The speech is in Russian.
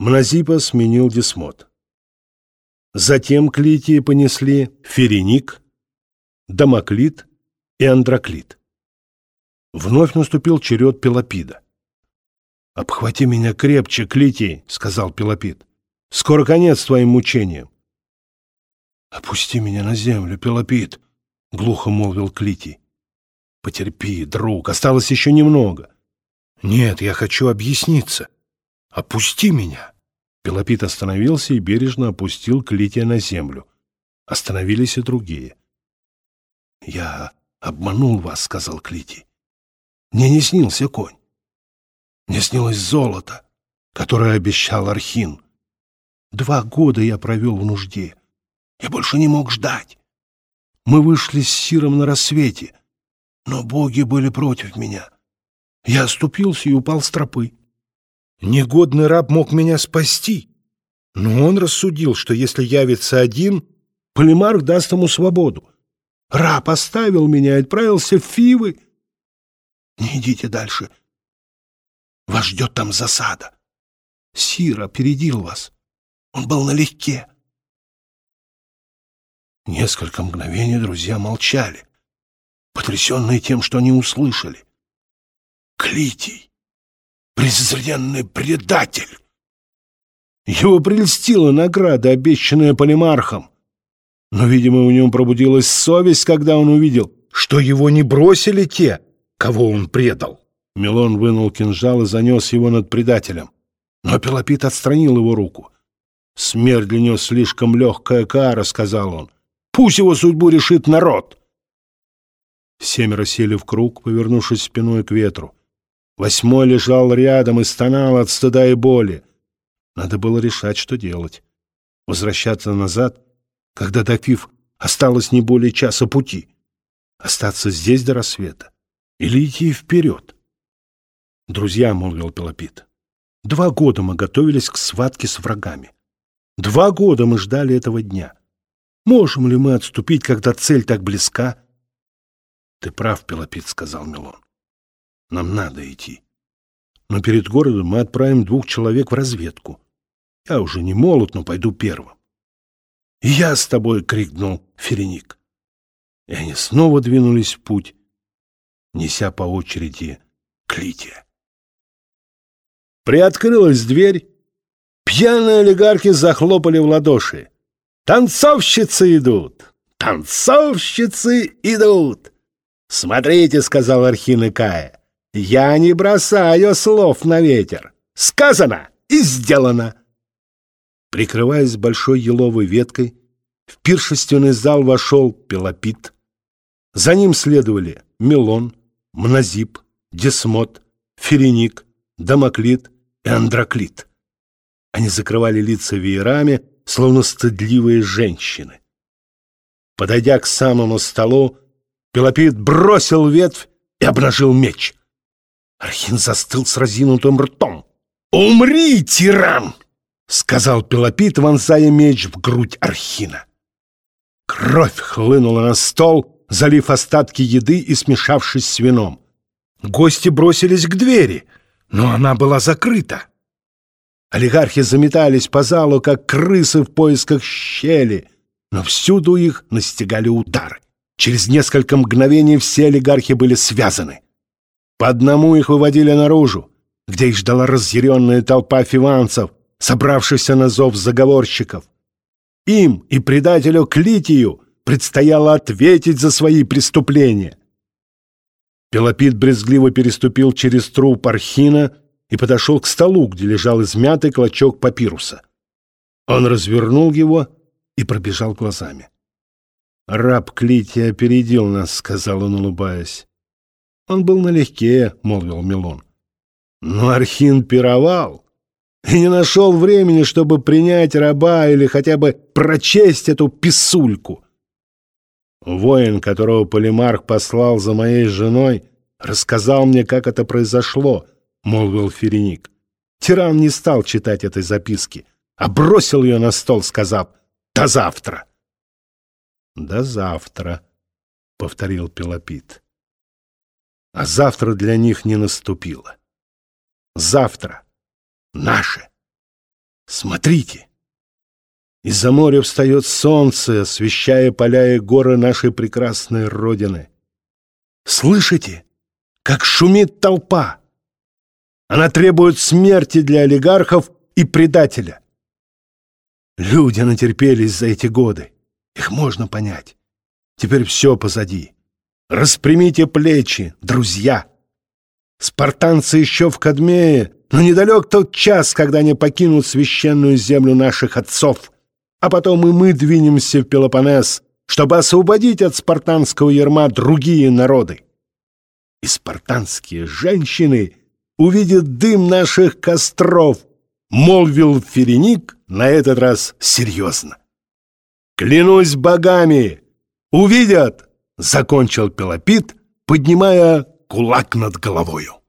Мнозипа сменил Десмот. Затем к Литии понесли Ференик, Дамоклит и Андроклит. Вновь наступил черед Пелопида. «Обхвати меня крепче, Клитий», — сказал Пелопид. «Скоро конец твоим мучениям». «Опусти меня на землю, Пелопид», — глухо молвил Клитий. «Потерпи, друг, осталось еще немного». «Нет, я хочу объясниться. Опусти меня». Пелопит остановился и бережно опустил Клития на землю. Остановились и другие. «Я обманул вас», — сказал Клитий. «Мне не снился конь. Мне снилось золото, которое обещал Архин. Два года я провел в нужде. Я больше не мог ждать. Мы вышли с Сиром на рассвете, но боги были против меня. Я оступился и упал с тропы. Негодный раб мог меня спасти, но он рассудил, что если явится один, Полимарх даст ему свободу. Раб оставил меня и отправился в Фивы. Не идите дальше. Вас ждет там засада. Сир опередил вас. Он был налегке. Несколько мгновений друзья молчали, потрясенные тем, что они услышали. Клитий, презренный предатель! Его прельстила награда, обещанная полимархом. Но, видимо, у него пробудилась совесть, когда он увидел, что его не бросили те, кого он предал. Милон вынул кинжал и занес его над предателем. Но Пелопит отстранил его руку. «Смерть для него слишком легкая кара», — сказал он. Пусть его судьбу решит народ. Семеро сели в круг, повернувшись спиной к ветру. Восьмой лежал рядом и стонал от стыда и боли. Надо было решать, что делать. Возвращаться назад, когда до Фиф осталось не более часа пути. Остаться здесь до рассвета. Или идти вперед. «Друзья», — молвил Пелопит, — «два года мы готовились к схватке с врагами. Два года мы ждали этого дня. Можем ли мы отступить, когда цель так близка? — Ты прав, Пелопит, — сказал Милон. — Нам надо идти. Но перед городом мы отправим двух человек в разведку. Я уже не молод, но пойду первым. — я с тобой! — крикнул Ференик. И они снова двинулись в путь, неся по очереди Клития. Приоткрылась дверь. Пьяные олигархи захлопали в ладоши. Танцовщицы идут! Танцовщицы идут! Смотрите, — сказал Архин Кая, — я не бросаю слов на ветер. Сказано и сделано. Прикрываясь большой еловой веткой, в пиршественный зал вошел Пелопит. За ним следовали Мелон, Мнозип, Десмот, Ференик, Дамоклит и Андроклит. Они закрывали лица веерами, словно стыдливые женщины. Подойдя к самому столу, Пелопит бросил ветвь и обнажил меч. Архин застыл с разинутым ртом. «Умри, тиран!» — сказал Пелопит, вонзая меч в грудь Архина. Кровь хлынула на стол, залив остатки еды и смешавшись с вином. Гости бросились к двери, но она была закрыта. Олигархи заметались по залу, как крысы в поисках щели, но всюду их настигали удары. Через несколько мгновений все олигархи были связаны. По одному их выводили наружу, где их ждала разъяренная толпа фиванцев, собравшихся на зов заговорщиков. Им и предателю Клитию предстояло ответить за свои преступления. Пелопит брезгливо переступил через труп Архина и подошел к столу, где лежал измятый клочок папируса. Он развернул его и пробежал глазами. «Раб Клития опередил нас», — сказал он, улыбаясь. «Он был налегке», — молвил Милон. «Но Архин пировал и не нашел времени, чтобы принять раба или хотя бы прочесть эту писульку. Воин, которого Полимарх послал за моей женой, рассказал мне, как это произошло —— молвил Ференик. Тиран не стал читать этой записки, а бросил ее на стол, сказав «До завтра!» «До завтра», — повторил Пелопит. А завтра для них не наступило. Завтра наше. Смотрите! Из-за моря встает солнце, освещая поля и горы нашей прекрасной Родины. Слышите, как шумит толпа? Она требует смерти для олигархов и предателя. Люди натерпелись за эти годы. Их можно понять. Теперь все позади. Распрямите плечи, друзья. Спартанцы еще в Кадмее, но недалек тот час, когда они покинут священную землю наших отцов. А потом и мы двинемся в Пелопоннес, чтобы освободить от спартанского ярма другие народы. И спартанские женщины увидят дым наших костров, молвил Ференик на этот раз серьезно. Клянусь богами, увидят! Закончил Пелопит, поднимая кулак над головою.